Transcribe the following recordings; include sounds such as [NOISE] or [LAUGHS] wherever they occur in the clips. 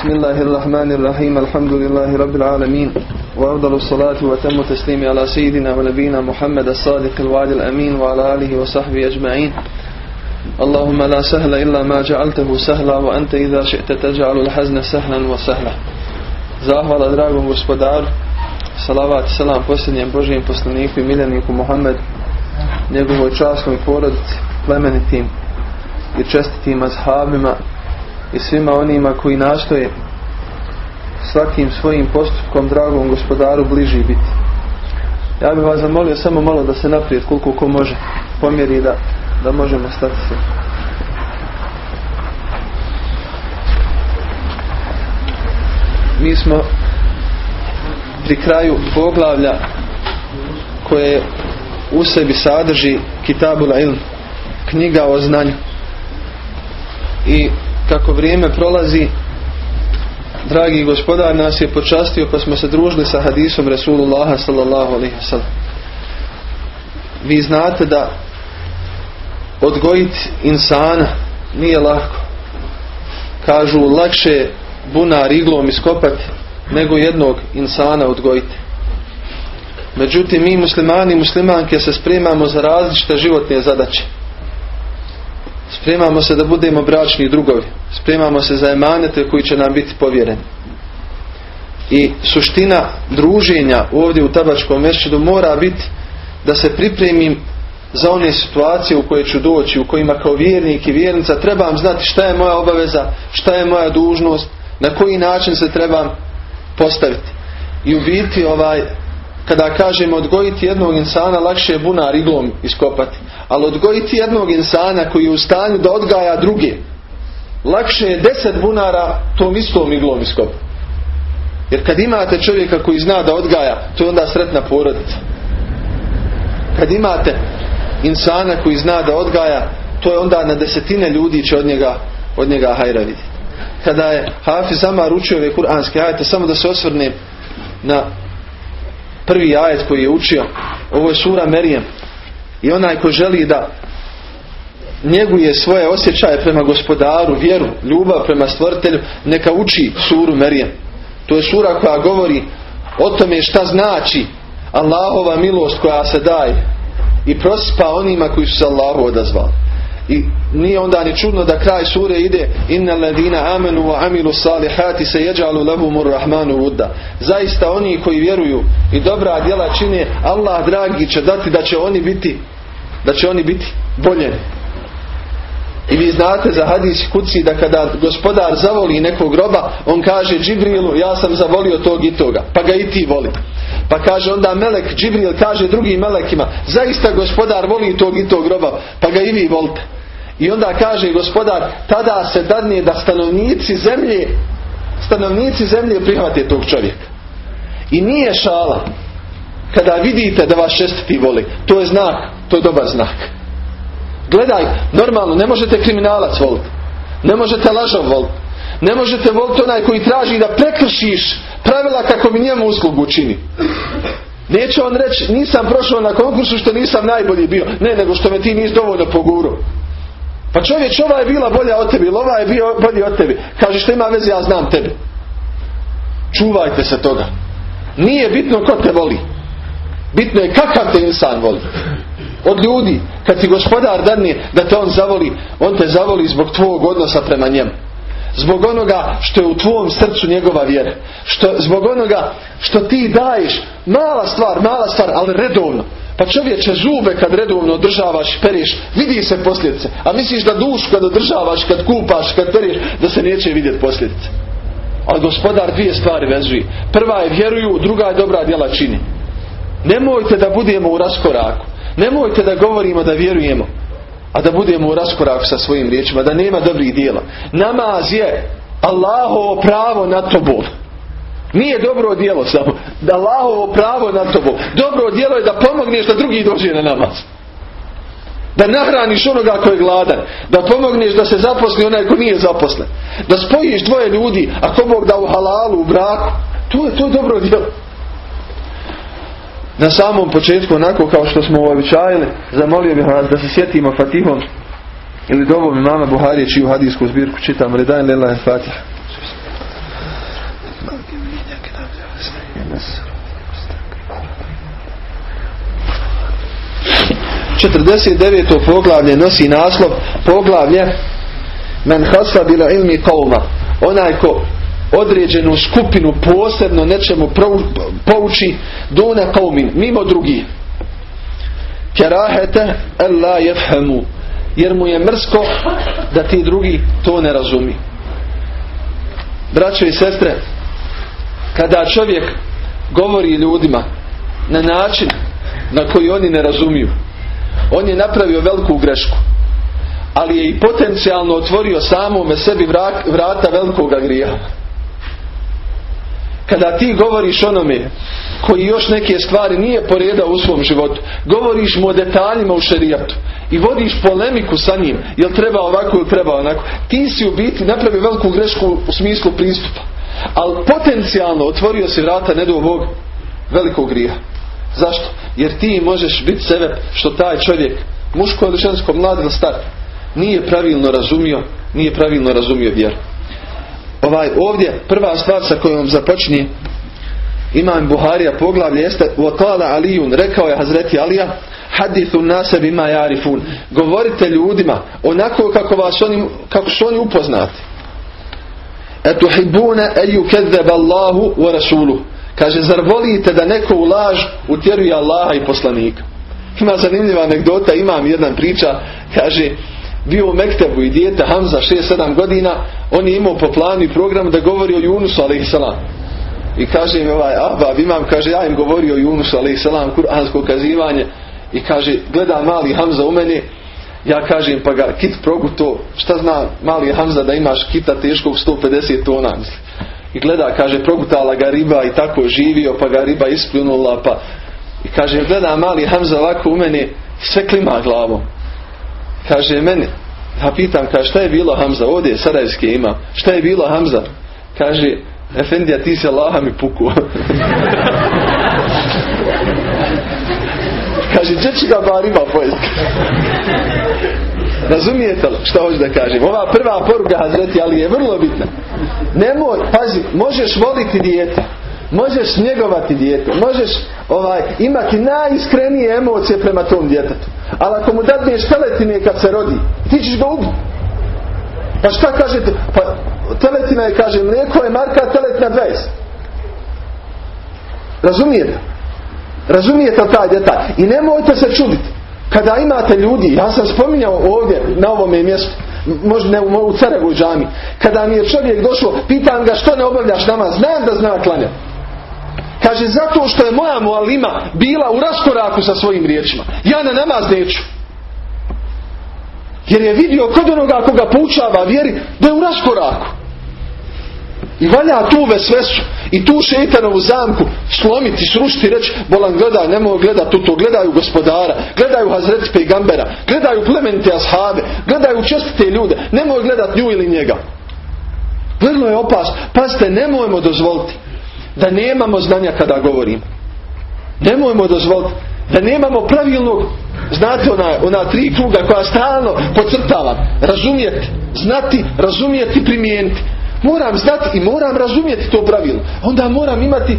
بسم الله الرحمن الرحيم. الحمد لله رب العالمين. وأفضل الصلاة وتم تسليم على سيدنا ونبينا محمد الصادق الوعد الأمين وعلى آله وصحبه أجمعين. اللهم لا سهل إلا ما جعلته سهلا وأنت إذا شئت تجعل الحزن سهلا وسهلا. Zahvala dragom gospodaru, salavat i salam posljednjem Božijem poslaniku i miljeniku Muhammed, njegovoj časnoj porodici, plemenitim i čestitim azhabima i svima onima koji nastoje svakim svojim postupkom dragom gospodaru bliži biti. Ja bih vas zamolio samo malo da se naprijed koliko ko može pomjeri da, da možemo stati se. Mi smo pri kraju poglavlja koje u sebi sadrži Kitabula ilm, knjiga o znanju. I kako vrijeme prolazi, dragi gospodar nas je počastio pa smo se družili sa hadisom Resulullaha sallallahu alaihi. Vi znate da odgojiti insana nije lako. Kažu lakše bunar iglom iskopati nego jednog insana odgojiti. Međutim, mi muslimani i muslimanke se spremamo za različite životne zadaće. Spremamo se da budemo bračni drugovi. Spremamo se za emanete koji će nam biti povjereni. I suština druženja ovdje u tabačkom mešćidu mora biti da se pripremim za one situacije u koje ću doći, u kojima kao vjernik i vjernica trebam znati šta je moja obaveza, šta je moja dužnost, na koji način se trebam postaviti. I u biti ovaj, kada kažemo odgojiti jednog insana, lakše je bunar iglom iskopati. Ali odgojiti jednog insana koji je u stanju da odgaja druge, lakše je deset bunara tom istom iglom iskopati. Jer kad imate čovjeka koji zna da odgaja, to je onda sretna porodica. Kad imate insana koji zna da odgaja, to je onda na desetine ljudi će od njega, od njega hajra vidjeti. Kada je Hafiz Amar učio ove kuranske ajete, samo da se osvrne na prvi ajet koji je učio. Ovo je sura Merijem. I onaj ko želi da njeguje svoje osjećaje prema gospodaru, vjeru, ljubav prema stvoritelju, neka uči suru Merijem. To je sura koja govori o tome šta znači Allahova milost koja se daje i prospa onima koji su se Allahu odazvali. I nije onda ni čudno da kraj sure ide inna ladina amenu wa amilu salihati se jeđalu lahumur rahmanu vudda. Zaista oni koji vjeruju i dobra djela čine Allah dragi će dati da će oni biti da će oni biti boljeni. I vi znate za hadis kuci da kada gospodar zavoli nekog groba, on kaže Džibrilu, ja sam zavolio tog i toga, pa ga i ti voli. Pa kaže onda Melek, Džibril kaže drugim Melekima, zaista gospodar voli tog i tog groba, pa ga i vi volite. I onda kaže gospodar, tada se dadne da stanovnici zemlje, stanovnici zemlje prihvate tog čovjeka. I nije šala. Kada vidite da vas šestiti voli, to je znak, to je dobar znak. Gledaj, normalno, ne možete kriminalac voliti. Ne možete lažov voliti. Ne možete voliti onaj koji traži da prekršiš pravila kako mi njemu uslugu čini. Neće on reći, nisam prošao na konkursu što nisam najbolji bio. Ne, nego što me ti nisi dovoljno poguro. Pa čovječ, ova je bila bolja od tebi, ova je bio bolji od tebi. Kaže, što ima veze, ja znam tebe. Čuvajte se toga. Nije bitno ko te voli. Bitno je kakav te insan voli. Od ljudi, kad ti gospodar dadne da te on zavoli, on te zavoli zbog tvojeg odnosa prema njemu. Zbog onoga što je u tvom srcu njegova vjera. Što, zbog onoga što ti daješ, mala stvar, mala stvar, ali redovno. Pa čovječe zube kad redovno održavaš, periš, vidi se posljedice. A misliš da dušu kad održavaš, kad kupaš, kad periš, da se neće vidjeti posljedice. Ali gospodar dvije stvari vezuje. Prva je vjeruju, druga je dobra djela čini. Nemojte da budemo u raskoraku. Nemojte da govorimo da vjerujemo, a da budemo u raskoraku sa svojim riječima, da nema dobrih dijela. Namaz je Allahovo pravo na tobom. Nije dobro djelo samo. Da Allahovo pravo na tobom. Dobro djelo je da pomogneš da drugi dođe na namaz. Da nahraniš onoga koji je gladan. Da pomogneš da se zaposli onaj ko nije zaposlen. Da spojiš dvoje ljudi, ako Bog da u halalu, u braku. To je, to je dobro djelo. Na samom početku, onako kao što smo uobičajili, zamolio bih vas da se sjetimo Fatihom ili dovom imama Buharije čiju hadijsku zbirku čitam Redan Lela Fatiha. 49. poglavlje nosi naslov poglavlje Men hasa bila ilmi kauma onaj ko određenu skupinu posebno nečemu pouči dune kaumin mimo drugih kerahete la jefhemu jer mu je mrsko da ti drugi to ne razumi. Braćo i sestre kada čovjek govori ljudima na način na koji oni ne razumiju. On je napravio veliku grešku ali je i potencijalno otvorio samome sebi vrata velikoga grija kada ti govoriš onome koji još neke stvari nije poredao u svom životu govoriš mu o detaljima u šerijatu i vodiš polemiku sa njim jel treba ovako ili treba onako ti si u biti napravio veliku grešku u smislu pristupa ali potencijalno otvorio si vrata ne ovog velikog grija zašto? jer ti možeš biti sebe što taj čovjek muško ili žensko, mlad ili star nije pravilno razumio nije pravilno razumio vjeru. Ovaj ovdje prva stvar sa kojom započinje Imam Buharija poglavlje jeste Vokala Alijun, rekao je Hazreti Alija Hadithu nase bima jarifun Govorite ljudima onako kako, vas oni, kako su oni upoznati Etuhibune eju kedzeb Allahu wa Rasulu Kaže, zar volite da neko u laž utjeruje Allaha i poslanika? Ima zanimljiva anegdota, imam jedan priča, kaže, bio u Mektebu i dijete Hamza 6-7 godina, on je imao po planu i programu da govori o Junusu a.s. I kaže mi ovaj Abab imam, kaže ja im govorio o Junusu a.s. kuransko kazivanje i kaže gleda mali Hamza u mene ja kažem pa ga kit proguto šta zna mali Hamza da imaš kita teškog 150 tona? I gleda kaže progutala ga riba i tako živio pa ga riba ispljunula pa i kaže gleda mali Hamza ovako u mene sve klima glavom. Kaže meni ja pitam kaže šta je bilo Hamza? Ovdje Sarajevske ima šta je bilo Hamza? Kaže Efendija ti se Allaha mi puku [LAUGHS] kaže gdje će ga bar ima pojest razumijete li šta hoću da kažem? Ova prva poruka Hazreti Ali je vrlo bitna. Nemoj, pazi možeš voliti dijete možeš njegovati dijete možeš ovaj, imati najiskrenije emocije prema tom djetetu. Ali ako mu dadneš teletine kad se rodi ti ćeš ga ubiti. Pa šta kažete? Pa teletina je kaže mlijeko je marka teletina 20 razumijete razumijete taj detalj i nemojte se čuditi kada imate ljudi ja sam spominjao ovdje na ovome mjestu možda ne u Carevoj džami kada mi je čovjek došao pitam ga što ne obavljaš nama znam da zna klanjati Kaže, zato što je moja mualima bila u raskoraku sa svojim riječima. Ja na namaz neću. Jer je vidio kod onoga koga poučava vjeri da je u raskoraku. I valja tu vesvesu i tu šeitanovu zamku slomiti, srušiti i reći bolan gledaj, nemoj gledati tu to, gledaju gospodara, gledaju Hazreti Pejgambera, gledaju plemenite ashave, gledaju čestite ljude, nemoj gledati nju ili njega. Vrlo je opasno. Pazite, nemojmo dozvoliti da nemamo znanja kada govorim. Nemojmo dozvoliti da nemamo pravilnog znate ona, ona tri kruga koja stalno podcrtavam. Razumijeti, znati, razumijeti, primijeniti. Moram znati i moram razumjeti to pravilno. Onda moram imati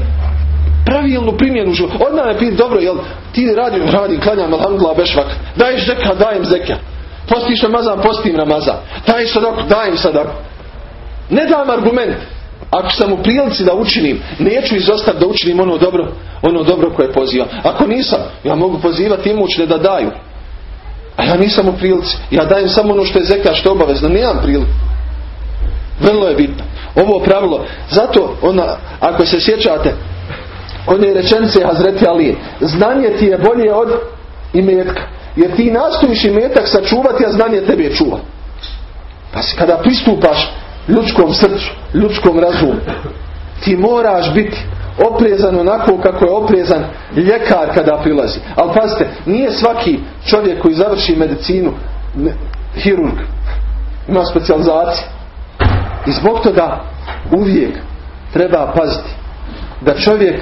pravilnu primjenu. Odmah me piti, dobro, jel ti radim, radim, klanjam, alhamdulillah, bešvak. Daješ zeka, dajem zeka. Postiš Ramazan, postim Ramazan. Daješ sadaku, dajem sadaku. Ne dam argument. Ako sam u prilici da učinim, neću izostaviti da učinim ono dobro, ono dobro koje pozivam. Ako nisam, ja mogu pozivati imućne da daju. A ja nisam u prilici. Ja dajem samo ono što je zeka, što je obavezno. Nemam priliku. Vrlo je bitno. Ovo pravilo. Zato, ona, ako se sjećate, je rečenice Hazreti Ali, znanje ti je bolje od imetka. Jer ti nastojiš imetak sačuvati, a znanje tebe čuva. Pa kada pristupaš ljudskom srcu, ljudskom razumu. Ti moraš biti oprezan onako kako je oprezan ljekar kada prilazi. Ali pazite, nije svaki čovjek koji završi medicinu hirurg. Ima specijalizaciju. I zbog toga uvijek treba paziti da čovjek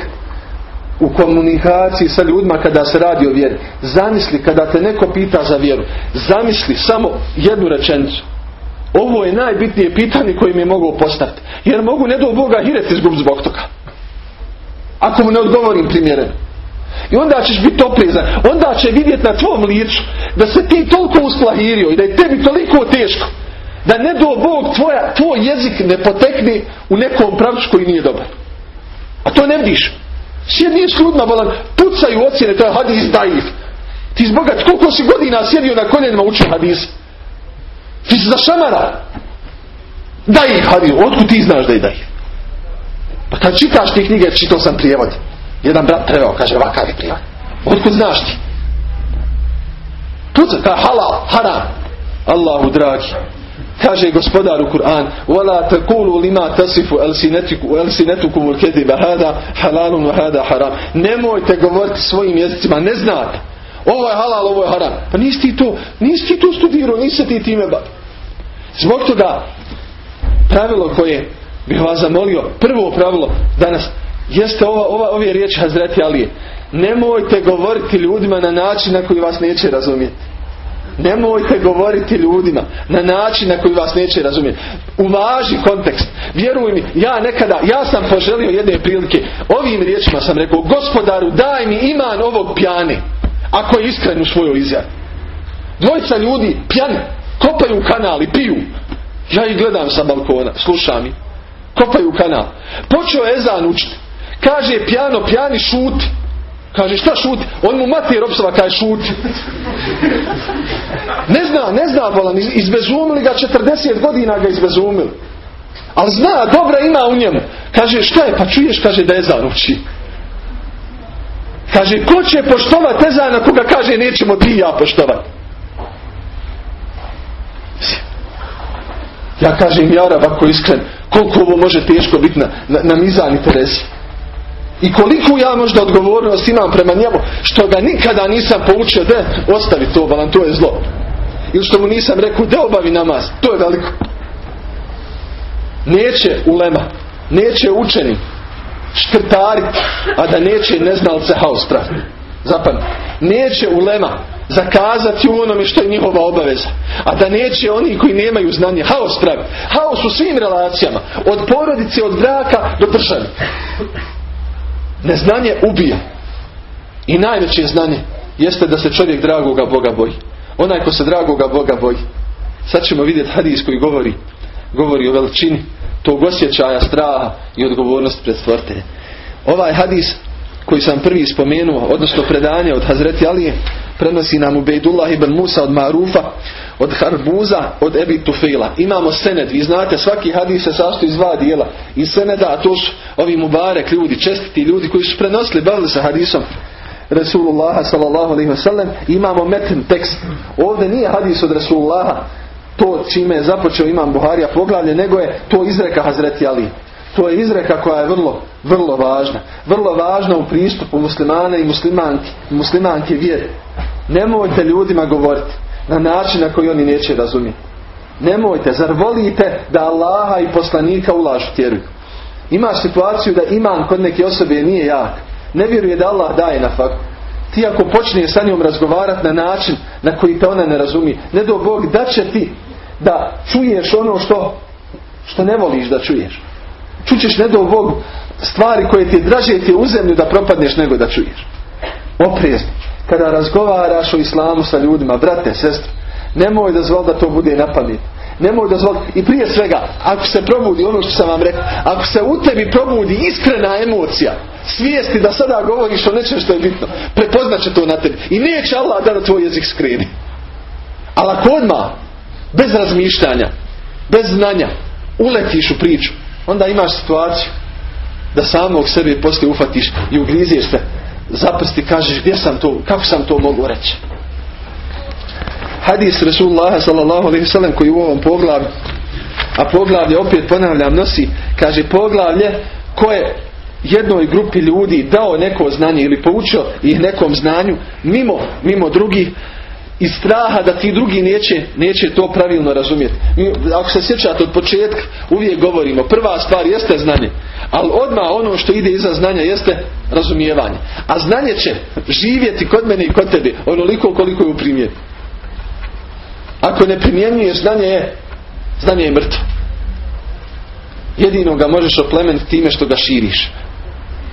u komunikaciji sa ljudima kada se radi o vjeri. Zamisli kada te neko pita za vjeru. Zamisli samo jednu rečenicu. Ovo je najbitnije pitanje koje mi je mogao postaviti. Jer mogu ne do Boga hiret izgubiti zbog toga. Ako mu ne odgovorim primjereno. I onda ćeš biti oprezan. Onda će vidjeti na tvom licu da se ti toliko usplahirio i da je tebi toliko teško. Da ne do Bog tvoja, tvoj jezik ne potekne u nekom pravcu koji nije dobar. A to ne vidiš. Sjedni s ljudima, bolan, pucaju ocjene, to je hadis daif. Ti zboga, koliko si godina sjedio na koljenima učio hadis? Ti si za šamara. Daif hadis, otkud ti znaš da je daif? Pa kad čitaš te knjige, čitao sam prijevod. Jedan brat preveo, kaže ovakav je prijevod. Otkud znaš ti? Puca, kao halal, haram. Allahu dragi. Kaže gospodar u Kur'an: "Wala taqulu lima tasifu alsinatukum al-kadhiba hada halalun wa hada haram." Nemojte govoriti svojim jezicima, ne znate. Ovo je halal, ovo je haram. Pa nisi ti to, nisi ti to studirao, nisi ti time ba. Zbog toga pravilo koje bih vas zamolio, prvo pravilo danas jeste ova, ova ove riječi Hazreti ali. Nemojte govoriti ljudima na način na koji vas neće razumjeti. Nemojte govoriti ljudima na način na koji vas neće razumjeti. Uvaži kontekst. Vjeruj mi, ja nekada, ja sam poželio jedne prilike, ovim riječima sam rekao, gospodaru daj mi iman ovog pjane. Ako je iskren u svojoj izjavi. Dvojica ljudi, pjani, kopaju kanal i piju. Ja ih gledam sa balkona, slušam ih. Kopaju kanal. Počeo Ezan učiti. Kaže pjano, pjani šuti. Kaže šta šuti? On mu mati ropsova kaže šuti. Ne zna, ne zna bolan. Izbezumili ga 40 godina ga izbezumili. Ali zna, dobra ima u njemu. Kaže šta je? Pa čuješ kaže da je zaruči. Kaže ko će poštovat Ezana koga kaže nećemo ti ja poštovat. Ja kažem ja ako iskren koliko ovo može teško biti na, na, na mizani Teresi. I koliko ja možda odgovornost imam prema njemu, što ga nikada nisam poučio, da ostavi to, balan, to je zlo. Ili što mu nisam rekao, da obavi namaz, to je veliko. Neće ulema, neće učeni, škrtari, a da neće neznalce haos praviti. Zapadno. Neće ulema zakazati u onome što je njihova obaveza. A da neće oni koji nemaju znanje haos praviti. Haos u svim relacijama. Od porodice, od braka do države. Neznanje ubija. I najveće znanje jeste da se čovjek dragoga Boga boji. Onaj ko se dragoga Boga boji. Sad ćemo vidjeti hadis koji govori, govori o veličini tog osjećaja straha i odgovornosti pred stvorteljem. Ovaj hadis koji sam prvi spomenuo, odnosno predanje od Hazreti Alije, prenosi nam Ubejdullah ibn Musa od Marufa, od Harbuza, od Ebi Tufila. Imamo sened, vi znate, svaki hadis se sastoji iz dva dijela. I seneda, a to su ovi mubarek ljudi, čestiti ljudi koji su prenosili, bavili se hadisom. Rasulullah sallallahu alaihi wasallam imamo metin tekst. Ovdje nije hadis od Rasulullaha to čime je započeo imam Buharija poglavlje, nego je to izreka Hazreti Ali. To je izreka koja je vrlo, vrlo važna. Vrlo važna u pristupu muslimana i muslimanki, muslimanke vjere. Nemojte ljudima govoriti na način na koji oni neće razumjeti. Nemojte, zar volite da Allaha i poslanika ulažu tjeruju? Imaš situaciju da iman kod neke osobe nije jak. Ne vjeruje da Allah daje na faktu. Ti ako počneš sa njom razgovarati na način na koji te ona ne razumije, ne do Bog da će ti da čuješ ono što, što ne voliš da čuješ. Čućeš ne do Bog stvari koje ti draže ti u zemlju da propadneš nego da čuješ. Oprezni. Kada razgovaraš o islamu sa ljudima, brate, sestre, nemoj dozvoli da to bude na pamet. Nemoj dozvoliti. I prije svega, ako se probudi ono što sam vam rekao, ako se u tebi probudi iskrena emocija, svijesti da sada govoriš o nečem što je bitno, prepoznaće to na tebi. I neće Allah da na tvoj jezik skreni. Ali ako odmah, bez razmišljanja, bez znanja, uletiš u priču, onda imaš situaciju da samog sebe poslije ufatiš i ugriziješ se zaprsti kažeš gdje sam to, kako sam to mogu reći. Hadis Rasulullah sallallahu alaihi sallam koji u ovom poglavlju, a poglavlje opet ponavljam nosi, kaže poglavlje koje jednoj grupi ljudi dao neko znanje ili poučio ih nekom znanju mimo, mimo drugih iz straha da ti drugi neće, neće to pravilno razumjeti. Mi, ako se sjećate od početka, uvijek govorimo, prva stvar jeste znanje, ali odmah ono što ide iza znanja jeste razumijevanje. A znanje će živjeti kod mene i kod tebe onoliko koliko je u primjeni. Ako ne primjenjuješ, znanje je, znanje je mrtvo. Jedino ga možeš oplemeniti time što ga širiš.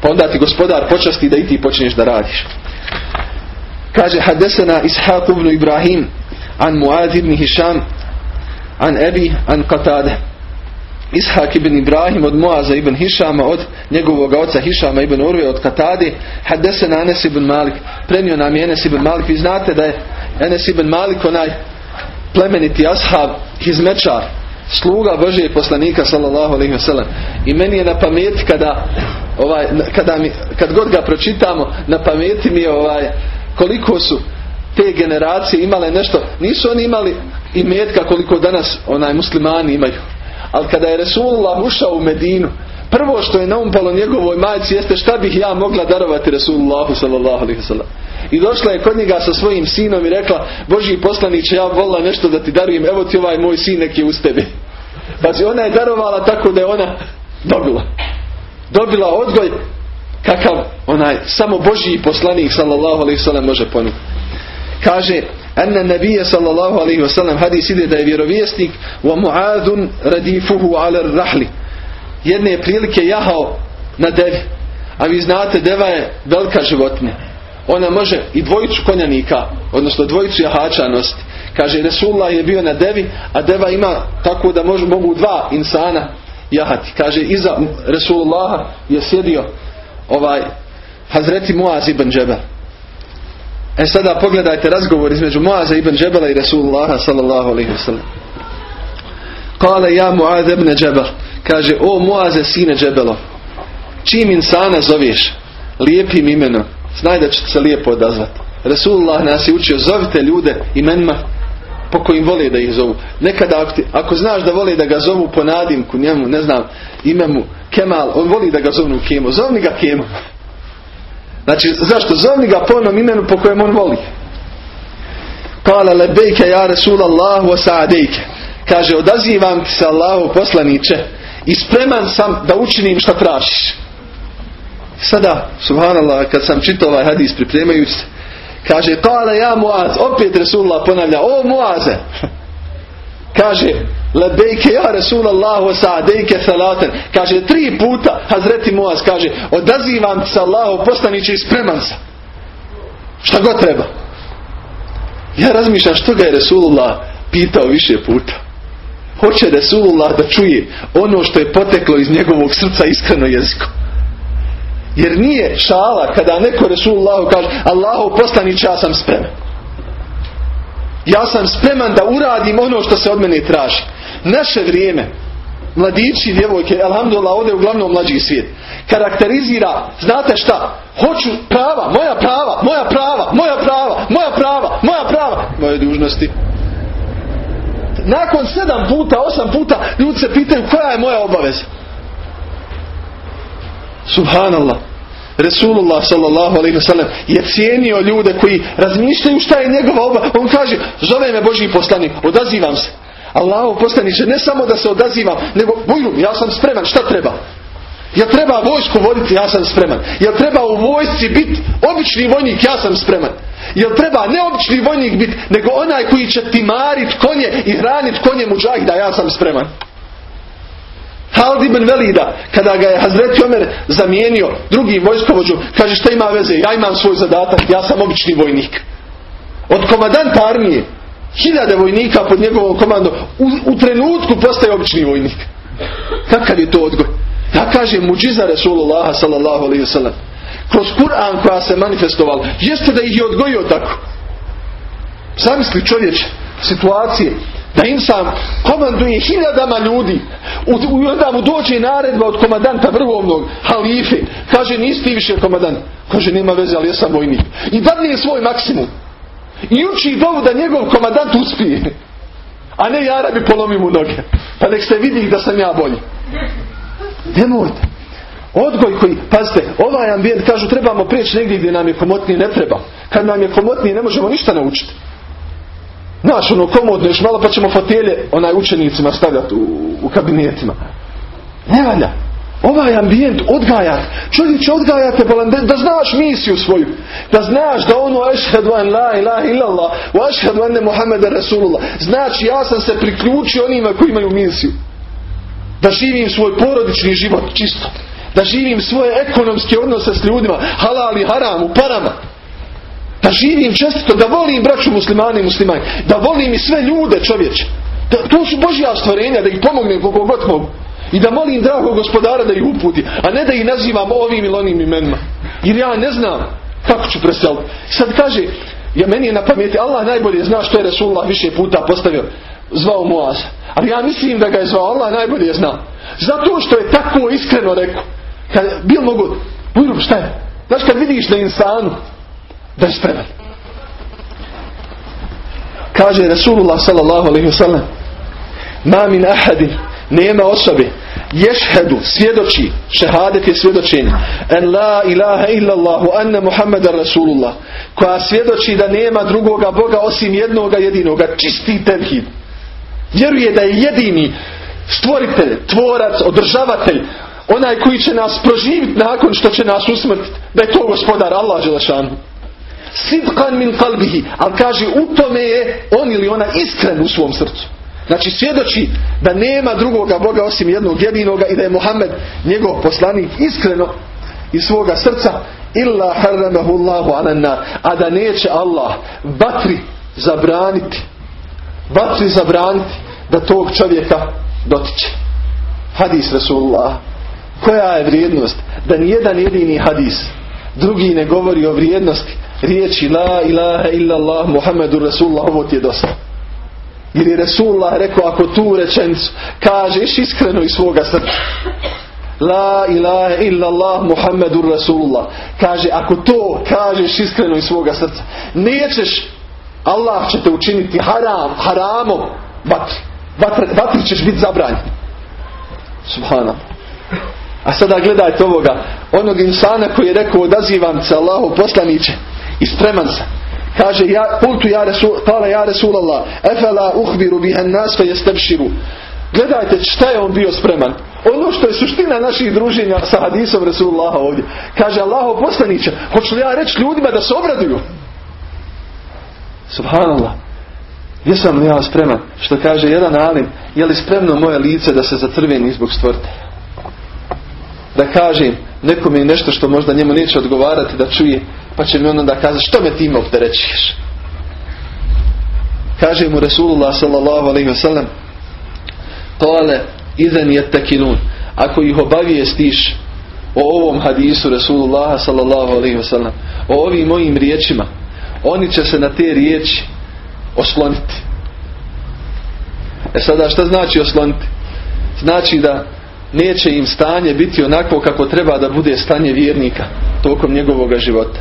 Pa onda ti gospodar počasti da i ti počneš da radiš. Kaže hadesena Ishaq ibn Ibrahim an Muad ibn Hisham an Ebi an Qatade. Ishak ibn Ibrahim od Muaza ibn Hišama od njegovog oca Hišama ibn Urve od Katade Hadesena Enes ibn Malik. Prenio nam je Enes ibn Malik. Vi znate da je Enes ibn Malik onaj plemeniti ashab izmečar sluga Božijeg poslanika sallallahu alaihi wasallam i meni je na pameti kada ovaj, kada mi, kad god ga pročitamo na pameti mi je ovaj, koliko su te generacije imale nešto nisu oni imali i metka koliko danas onaj muslimani imaju. Ali kada je Resulullah ušao u Medinu prvo što je naumpalo njegovoj majci jeste šta bih ja mogla darovati Resulullahu sallallahu alaihi wasallam. I došla je kod njega sa svojim sinom i rekla Boži poslaniće ja volila nešto da ti darujem evo ti ovaj moj sin neki uz tebi pa ona je darovala tako da je ona dobila. Dobila odgoj kakav onaj samo Božji poslanik sallallahu alaihi wasallam može ponuditi. Kaže Anna nabije sallallahu alaihi wasallam hadis ide da je vjerovjesnik wa muadun radifuhu ala rahli. Jedne je prilike jahao na devi. A vi znate deva je velika životinja. Ona može i dvojicu konjanika odnosno dvojicu jahača nositi. Kaže Resulullah je bio na devi a deva ima tako da mogu dva insana jahati. Kaže iza Resulullaha je sjedio ovaj Hazreti Muaz ibn Džebel E sada pogledajte razgovor između Muaza ibn Džebela i Resulullaha sallallahu alaihi wa sallam. Kale ja Muaz ibn Džebel. Kaže o Muaze sine Džebelo. Čim insana zoveš lijepim imenom. Znaj da će se lijepo odazvati. Resulullah nas je učio zovite ljude imenima po kojim vole da ih zovu. Nekada ako, znaš da vole da ga zovu po nadimku njemu, ne znam, ime mu Kemal, on voli da ga zovnu Kemo. Zovni ga Kemo. Znači, zašto? Zovni ga po onom imenu po kojem on voli. Kala lebejke ja wa sa'adejke. Kaže, odazivam ti se Allahu poslaniće i spreman sam da učinim što tražiš. Sada, subhanallah, kad sam čitao ovaj hadis pripremajući se, kaže, kala ja Muaz, opet Rasulullah ponavlja, o Muaze, [LAUGHS] kaže, Lebejke ja Rasulallah wa sa'adejke salaten. Kaže tri puta Hazreti Muaz kaže odazivam se Allahu poslaniće i spreman sam. Šta god treba. Ja razmišljam što ga je Rasulullah pitao više puta. Hoće Rasulullah da čuje ono što je poteklo iz njegovog srca iskreno jeziko. Jer nije šala kada neko Rasulullahu kaže Allahu poslaniće ja sam spreman. Ja sam spreman da uradim ono što se od mene traži naše vrijeme mladići, djevojke, alhamdulillah, ovdje je uglavnom mlađi svijet, karakterizira, znate šta, hoću prava, moja prava, moja prava, moja prava, moja prava, moja prava, moje dužnosti. Nakon sedam puta, osam puta, ljudi se pitaju koja je moja obaveza. Subhanallah. Resulullah sallallahu alaihi wasallam je cijenio ljude koji razmišljaju šta je njegova obaveza. On kaže, zove me Boži poslanik, odazivam se. Allahu poslaniče, ne samo da se odazivam, nego bujrum, ja sam spreman, šta treba? Jel treba vojsku voditi, ja sam spreman. Jel treba u vojsci biti obični vojnik, ja sam spreman. Jel treba ne obični vojnik biti, nego onaj koji će timarit konje i hranit konje muđahida, ja sam spreman. Halid ibn Velida, kada ga je Hazreti Omer zamijenio drugim vojskovođom, kaže šta ima veze, ja imam svoj zadatak, ja sam obični vojnik. Od komadanta armije, hiljade vojnika pod njegovom komandom u, u trenutku postaje obični vojnik. Kakav je to odgoj? Ja kažem muđiza Resulullah sallallahu alaihi wasallam kroz Kur'an koja se manifestovala jeste da ih je odgojio tako. Zamisli čovječ situacije da insan komanduje hiljadama ljudi u, onda mu dođe naredba od komadanta vrhovnog halife kaže nisi više komadant kaže nema veze ali ja sam vojnik i dadne svoj maksimum i uči dovu da njegov komadant uspije. A ne ja rabi polomi mu noge. Pa nek se vidi da sam ja bolji. Nemojte. Odgoj koji, pazite, ovaj ambijent, kažu trebamo prijeći negdje gdje nam je komotnije, ne treba. Kad nam je komotnije ne možemo ništa naučiti. Znaš, ono komodno još malo pa ćemo fotelje onaj učenicima stavljati u, u kabinetima. Ne valja. Ovaj ambijent odgajat. Čovječe odgajate da znaš misiju svoju. Da znaš da ono ašhadu an la ilaha illallah wa ašhadu anne Muhammeda Rasulullah. Znači ja sam se priključio onima koji imaju misiju. Da živim svoj porodični život čisto. Da živim svoje ekonomske odnose s ljudima. Halal i haram u parama. Da živim čestito, da volim braću muslimani i muslimani. Da volim i sve ljude čovječe. Da, to su Božja stvorenja, da ih pomognem koliko god mogu. I da molim dragog gospodara da ih uputi, a ne da ih nazivam ovim ili onim imenima. Jer ja ne znam kako ću preseliti. Sad kaže, ja meni je na pameti, Allah najbolje zna što je Resulullah više puta postavio, zvao Muaz. Ali ja mislim da ga je zvao, Allah najbolje zna. Zato što je tako iskreno rekao. Kad bil mogu, šta je? Znaš kad vidiš na insanu, da. Kaže Rasulullah sallallahu alaihi wasallam, ma min ahadin, nema osobe, ješhedu, svjedoči, šehadet je svjedočenje, en la ilaha illallahu, anna Muhammeda Rasulullah, koja svjedoči da nema drugoga Boga osim jednoga jedinoga, čisti tevhid. Vjeruje da je jedini stvoritelj, tvorac, održavatelj, onaj koji će nas proživiti nakon što će nas usmrtiti, da je to gospodar Allah Đelešanu. Sidqan min kalbihi, ali kaže u tome je on ili ona iskren u svom srcu. Znači svjedoči da nema drugoga Boga osim jednog jedinoga i da je Muhammed njegov poslanik iskreno iz svoga srca illa haramahu Allahu alanna a da neće Allah vatri zabraniti vatri zabraniti da tog čovjeka dotiče. Hadis Rasulullah. Koja je vrijednost? Da nijedan jedini hadis drugi ne govori o vrijednosti riječi la ilaha illallah Muhammedu Rasulullah ovo ti je dosta. Jer je Resulullah rekao ako tu rečenicu kažeš iskreno iz svoga srca. La ilaha illallah Muhammedur Rasulullah. Kaže ako to kažeš iskreno iz svoga srca. Nećeš Allah će te učiniti haram, haramom vatri. Vatri, vatri ćeš biti zabranjen. Subhanallah. A sada gledajte ovoga. Onog insana koji je rekao odazivam se Allahu poslaniće i spreman sam. Kaže ja kultu ja Resul, kala ja Resulallah, efela uhbiru bihan nas fe jestebširu. Gledajte šta je on bio spreman. Ono što je suština naših druženja sa hadisom Resulullaha ovdje. Kaže Allaho poslaniće, hoću li ja reći ljudima da se obraduju? Subhanallah. Jesam li ja spreman? Što kaže jedan alim, je li spremno moje lice da se zatrveni zbog stvrte? Da kažem, nekom je nešto što možda njemu neće odgovarati da čuje, pa će mi onda kazati što me time opterećuješ? Kaže mu Resulullah sallallahu alaihi wasallam Tole izen je tekinun. Ako ih obavijestiš o ovom hadisu Resulullah sallallahu alaihi wasallam o ovim mojim riječima oni će se na te riječi osloniti. E sada šta znači osloniti? Znači da neće im stanje biti onako kako treba da bude stanje vjernika tokom njegovog života.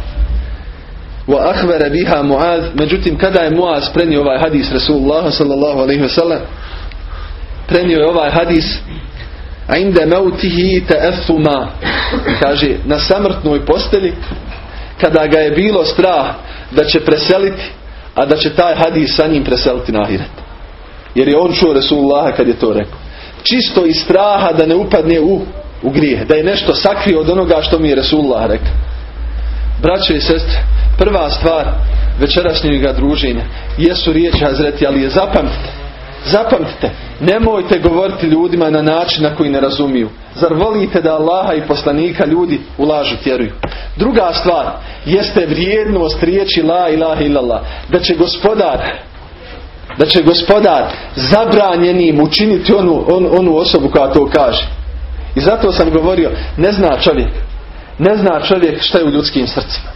Wa ahvara biha Muaz, međutim kada je Muaz prenio ovaj hadis Rasulullah sallallahu alejhi ve sellem prenio je ovaj hadis a inda mautihi ta'athuma kaže na samrtnoj posteli kada ga je bilo strah da će preseliti a da će taj hadis sa njim preseliti na ahiret jer je on čuo Rasulullah kad je to rekao čisto iz straha da ne upadne u, u grijeh da je nešto sakrio od onoga što mi je Rasulullah rekao. Braćo i sestre prva stvar večerašnjega druženja jesu riječi Hazreti Ali je zapamtite zapamtite nemojte govoriti ljudima na način na koji ne razumiju. Zar volite da Allaha i poslanika ljudi ulažu tjeruju? Druga stvar jeste vrijednost riječi la ilaha illallah da će gospodar da će gospodar zabranjenim učiniti onu, onu, onu osobu koja to kaže i zato sam govorio ne zna čovjek ne zna čovjek šta je u ljudskim srcima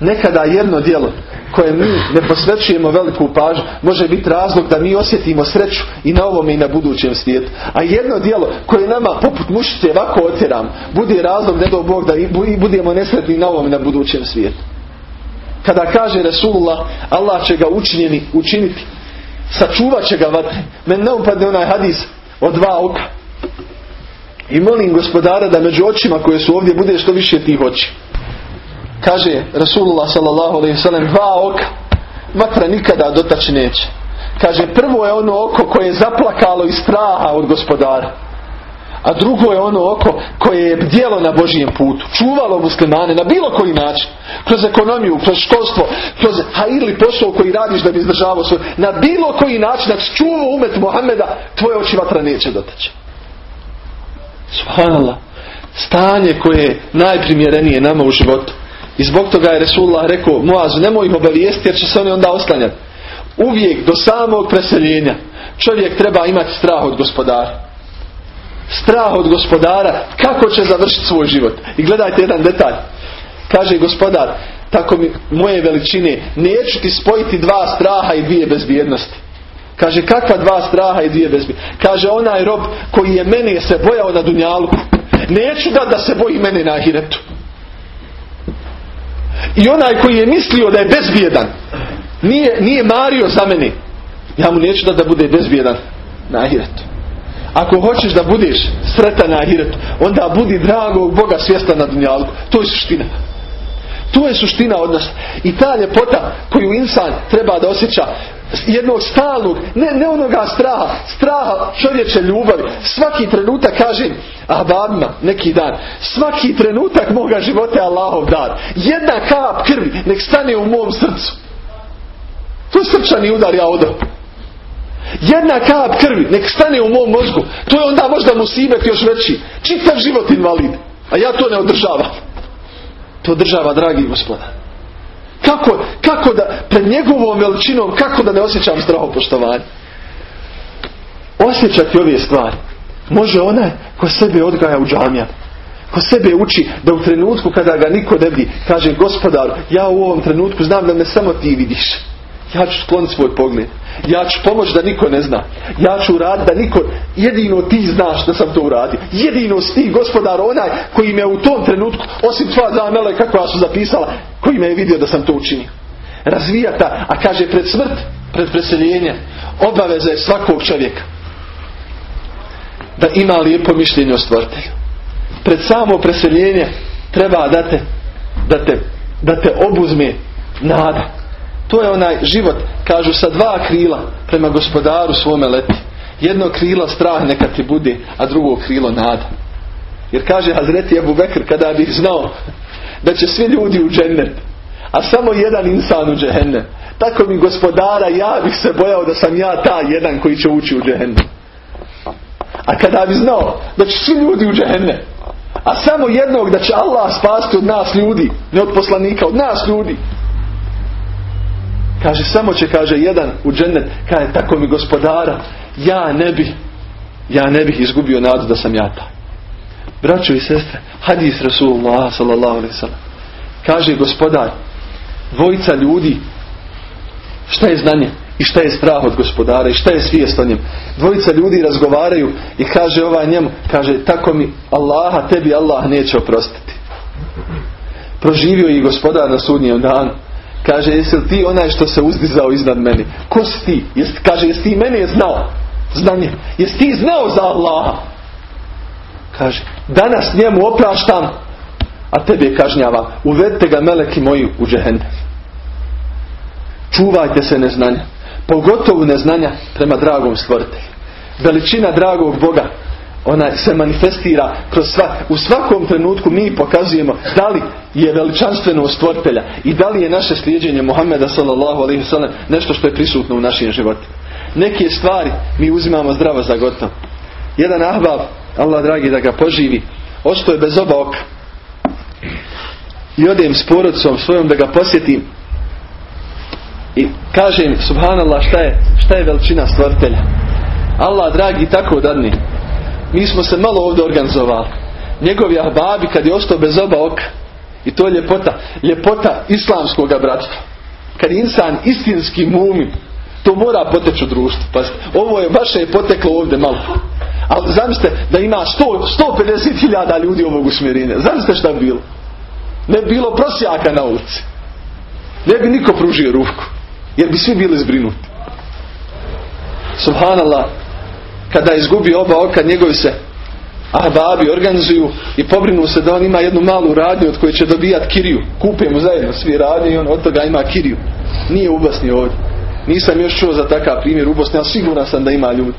nekada jedno djelo koje mi ne posvećujemo veliku pažnju može biti razlog da mi osjetimo sreću i na ovom i na budućem svijetu. A jedno djelo koje nama poput mušice ovako otjeram bude razlog ne Bog da i budemo nesretni na ovom i na budućem svijetu. Kada kaže Resulullah Allah će ga učinjeni, učiniti sačuvat će ga vatre. Men ne upadne onaj hadis od dva oka. I molim gospodara da među očima koje su ovdje bude što više tih oči kaže Rasulullah sallam dva oka vatra nikada dotaći neće kaže prvo je ono oko koje je zaplakalo iz straha od gospodara a drugo je ono oko koje je bdjelo na Božijem putu čuvalo muslimane na bilo koji način kroz ekonomiju, kroz školstvo kroz ha ili posao koji radiš da bi izdržavao svoj na bilo koji način da čuvao umet Mohameda tvoje oči vatra neće dotaći subhanallah stanje koje je najprimjerenije nama u životu. I zbog toga je Resulullah rekao Moazu nemoj ih obavijesti jer će se oni onda oslanjati. Uvijek do samog preseljenja čovjek treba imati strah od gospodara. Strah od gospodara kako će završiti svoj život. I gledajte jedan detalj. Kaže gospodar, tako mi moje veličine, neću ti spojiti dva straha i dvije bezbjednosti. Kaže, kakva dva straha i dvije bezbjednosti? Kaže, onaj rob koji je mene se bojao na dunjalu, neću da da se boji mene na ahiretu. I onaj koji je mislio da je bezbjedan, nije, nije mario za mene, ja mu neću da da bude bezbjedan na ahiretu. Ako hoćeš da budeš sretan na ahiretu, onda budi dragog Boga svjestan na dunjalku. To je suština. To je suština odnosa. I ta ljepota koju insan treba da osjeća jednog stalnog, ne, ne onoga straha, straha čovječe ljubavi. Svaki trenutak kažem, a babima, neki dan, svaki trenutak moga života je Allahov dar. Jedna kap krvi, nek stane u mom srcu. To je srčani udar ja odam. Jedna kap krvi, nek stane u mom mozgu. To je onda možda mu sibet još veći. Čitav život invalid. A ja to ne održavam. To održava dragi gospodar. Kako, kako da, pred njegovom veličinom, kako da ne osjećam strahopoštovanje? Osjećati ove stvari. Može onaj ko sebe odgaja u džamija. Ko sebe uči da u trenutku kada ga niko ne vidi, kaže gospodar, ja u ovom trenutku znam da me samo ti vidiš. Ja ću skloniti svoj pogled. Ja ću pomoći da niko ne zna. Ja ću uraditi da niko, jedino ti znaš da sam to uradio. Jedino si ti gospodar onaj koji me u tom trenutku, osim tva zamele kakva su zapisala, koji me je vidio da sam to učinio. Razvijata, a kaže pred smrt, pred preseljenje, obaveza je svakog čovjeka. Da ima lijepo mišljenje o stvrtelju. Pred samo preseljenje treba da te, da te, da te obuzme nada. To je onaj život, kažu, sa dva krila prema gospodaru svome leti. Jedno krilo strah neka ti bude, a drugo krilo nada. Jer kaže Hazreti Ebu Bekr kada bi znao da će svi ljudi u džennet, a samo jedan insan u džehennem. Tako mi gospodara, ja bih se bojao da sam ja ta jedan koji će ući u džehennem. A kada bi znao da će svi ljudi u džehennem, a samo jednog da će Allah spasti od nas ljudi, ne od poslanika, od nas ljudi, Kaže, samo će, kaže, jedan u džennet, kaže, tako mi gospodara, ja ne bi, ja ne bih izgubio nadu da sam ja taj. Braćo i sestre, hadis Rasulullah sallallahu alaihi sallam. Kaže gospodar, dvojica ljudi, šta je znanje i šta je strah od gospodara i šta je svijest o njem. Dvojica ljudi razgovaraju i kaže ovaj njemu, kaže, tako mi Allaha, tebi Allah neće oprostiti. Proživio i gospodar na sudnjem danu. Kaže, jesi li ti onaj što se uzdizao iznad meni? Ko si ti? Jes, kaže, jesi ti mene znao? Znanje. Jesi ti znao za Allaha? Kaže, danas njemu opraštam, a tebe kažnjava. Uvedite ga meleki moji u džehennem. Čuvajte se neznanja. Pogotovo neznanja prema dragom stvoritelju. Veličina dragog Boga ona se manifestira kroz sva, u svakom trenutku mi pokazujemo da li je veličanstveno stvoritelja i da li je naše slijedjenje Muhammeda sallallahu alaihi sallam nešto što je prisutno u našim životima. Neke stvari mi uzimamo zdravo za gotovo. Jedan ahbab, Allah dragi da ga poživi, ostao je bez oba oka. I odem s porodcom svojom da ga posjetim i kažem subhanallah šta je, šta je veličina stvoritelja. Allah dragi tako dadni mi smo se malo ovdje organizovali. Njegovi ahbabi kad je ostao bez oba oka. I to je ljepota. Ljepota islamskog bratstva. Kad je insan istinski mumin. To mora poteći u društvu. Ovo je vaše je poteklo ovdje malo. Ali zamislite da ima 100, 150 hiljada ljudi ovog usmjerenja. Zamislite šta bi bilo. Ne bi bilo prosjaka na ulici. Ne bi niko pružio ruku. Jer bi svi bili zbrinuti. Subhanallah kada je izgubio oba oka, njegovi se ahbabi organizuju i pobrinu se da on ima jednu malu radnju od koje će dobijati kiriju. Kupe mu zajedno svi radnje i on od toga ima kiriju. Nije u Bosni ovdje. Nisam još čuo za takav primjer u Bosni, ali siguran sam da ima ljudi.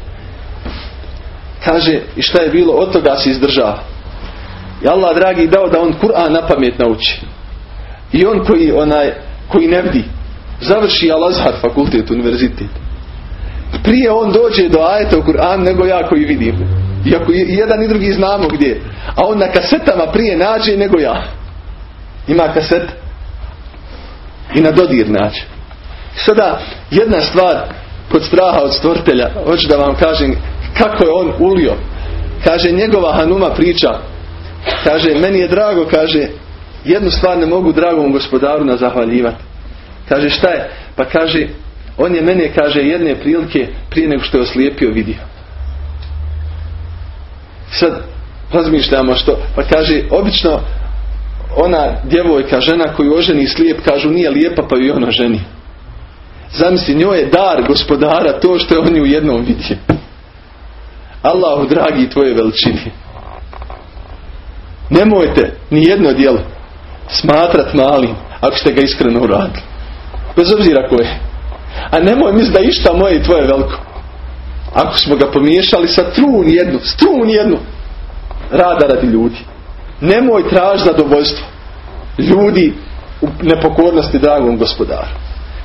Kaže, i šta je bilo, od toga se izdržava. I Allah dragi dao da on Kur'an na pamet nauči. I on koji, onaj, koji ne vidi, završi Al-Azhar fakultet, univerzitet prije on dođe do ajeta u Kur'an nego ja koji vidim. Iako jedan i drugi znamo gdje. A on na kasetama prije nađe nego ja. Ima kaset. I na dodir nađe. Sada, jedna stvar kod straha od stvortelja, hoću da vam kažem kako je on ulio. Kaže, njegova Hanuma priča, kaže, meni je drago, kaže, jednu stvar ne mogu dragom gospodaru na zahvaljivati. Kaže, šta je? Pa kaže, on je mene, kaže, jedne prilike prije nego što je oslijepio vidio. Sad, razmišljamo što, pa kaže, obično ona djevojka, žena koju oženi slijep, kažu nije lijepa pa ju ono ženi. Zamisli, njoj je dar gospodara to što je on u jednom vidio. Allahu dragi tvoje veličini. Nemojte ni jedno djelo smatrat malim ako ste ga iskreno uradili. Bez obzira koje. A nemoj misli da išta moje i tvoje veliko. Ako smo ga pomiješali sa trun jednu, strun jednu rada radi ljudi. Nemoj traž zadovoljstvo ljudi u nepokornosti dragom gospodaru.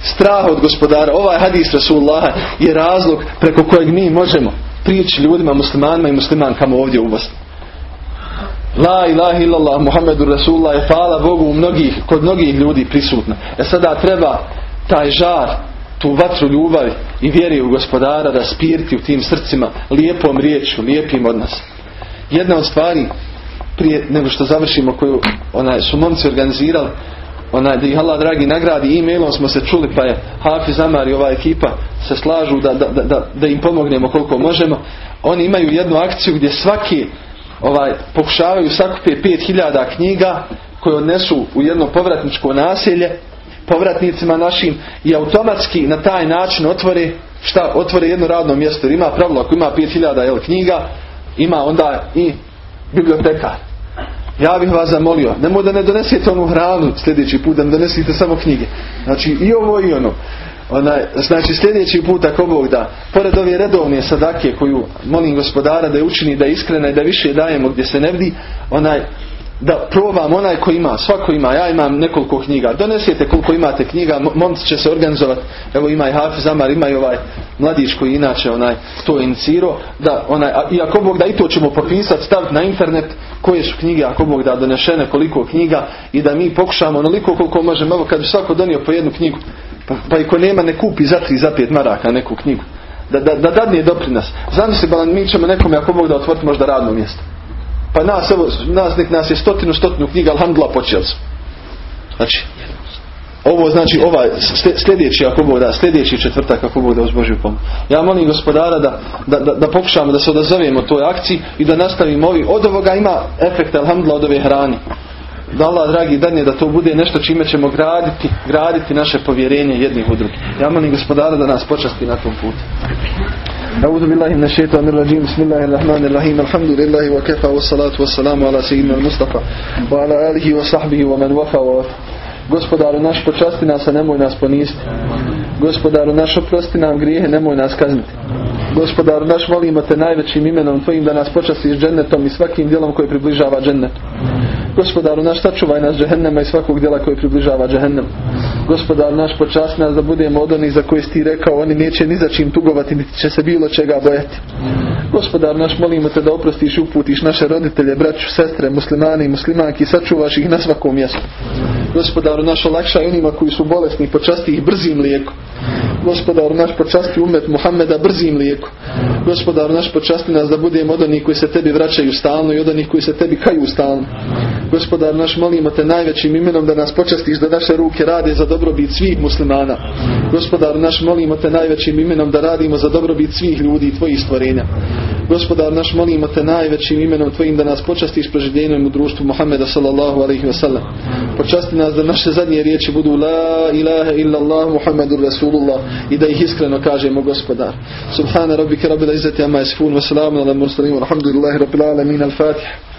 Strah od gospodara. Ovaj hadis Rasulullah je razlog preko kojeg mi možemo prići ljudima, muslimanima i muslimankama ovdje u Bosni. La ilaha illallah Muhammedu Rasulullah je hvala Bogu mnogih, kod mnogih ljudi prisutna. E sada treba taj žar, tu vatru ljubavi i vjeri u gospodara da spirti u tim srcima lijepom riječu, lijepim od nas. Jedna od stvari prije nego što završimo koju onaj, su momci organizirali onaj, da ih Allah dragi nagradi e-mailom smo se čuli pa je Hafiz Amar i ova ekipa se slažu da, da, da, da im pomognemo koliko možemo oni imaju jednu akciju gdje svaki ovaj, pokušavaju sakupe 5000 knjiga koje odnesu u jedno povratničko naselje povratnicima našim i automatski na taj način otvore šta otvore jedno radno mjesto jer ima pravilo ako ima 5000 jel, knjiga ima onda i bibliotekar ja bih vas zamolio, nemoj da ne donesete onu hranu sljedeći put, da ne donesete samo knjige. Znači i ovo i ono. Onaj, znači sljedeći put ako Bog da, pored ove redovne sadake koju molim gospodara da je učini, da je iskrena i da više dajemo gdje se ne vidi, onaj, da probam onaj ko ima, svako ima, ja imam nekoliko knjiga, donesete koliko imate knjiga, momci će se organizovati, evo ima i Hafiz Amar, ima i ovaj mladić koji inače onaj to inicirao, da onaj, i ako Bog da i to ćemo popisati, staviti na internet koje su knjige, ako Bog da donešene koliko knjiga i da mi pokušamo onoliko koliko možemo, evo kad bi svako donio po jednu knjigu, pa, pa i ko nema ne kupi za tri, za pet maraka neku knjigu, da, da, da dadne doprinos. Zamisli, mi ćemo nekome ako Bog da otvoriti možda radno mjesto. Pa nas, evo, nas, nek nas je stotinu, stotinu knjiga, alhamdulillah, počeli su. Znači, ovo znači ovaj sljedeći ako Bog da, sljedeći četvrtak ako da uz Božju pomoć. Ja molim gospodara da, da, da, da pokušamo da se odazovemo toj akciji i da nastavimo ovi. Od ovoga ima efekt alhamdulillah od ove hrani. Da Allah dragi danje da to bude nešto čime ćemo graditi, graditi naše povjerenje jednih u drugih. Ja molim gospodara da nas počasti na tom putu. أعوذ بالله من الشيطان الرجيم بسم الله الرحمن الرحيم الحمد لله وكفى والصلاة والسلام على سيدنا المصطفى وعلى آله وصحبه ومن وفى ووفى Gospodaru naš počasti nas, a nemoj nas poniziti. Gospodaru naš oprosti nam grijehe, nemoj nas kazniti. Gospodaru naš molimo te najvećim imenom Tvojim da nas počastiš džennetom i svakim djelom koji približava džennetu. Gospodaru naš sačuvaj nas džehennema i svakog djela koji približava džehennem. Gospodar naš počasti nas da budemo od onih za koje si ti rekao oni neće ni za čim tugovati niti će se bilo čega bojati. Gospodar naš molimo te da oprostiš i uputiš naše roditelje, braću, sestre, muslimani i muslimanki sačuvaš ih na svakom mjestu. Gospodaru naš olakšaj onima koji su bolesni počasti ih brzim lijekom. Gospodaru naš počasti umet Muhammeda brzim lijekom. Gospodaru naš počasti nas da budemo od onih koji se tebi vraćaju stalno i od onih koji se tebi kaju stalno. Gospodar naš molimo te najvećim imenom da nas počastiš da naše ruke rade za dobrobit svih muslimana. Gospodar naš molimo te najvećim imenom da radimo za dobrobit svih ljudi i tvojih stvorenja. Gospodar naš molimo te najvećim imenom tvojim da nas počastiš preživljenjem u društvu Muhammeda sallallahu alaihi wa sallam. Počasti nas da naše zadnje riječi budu La ilaha illallah Muhammedur Rasulullah i da ih iskreno kažemo gospodar. Subhana rabbika rabbil izzati amma yasifun wa salamun ala mursalin walhamdulillahi rabbil alamin al-Fatiha.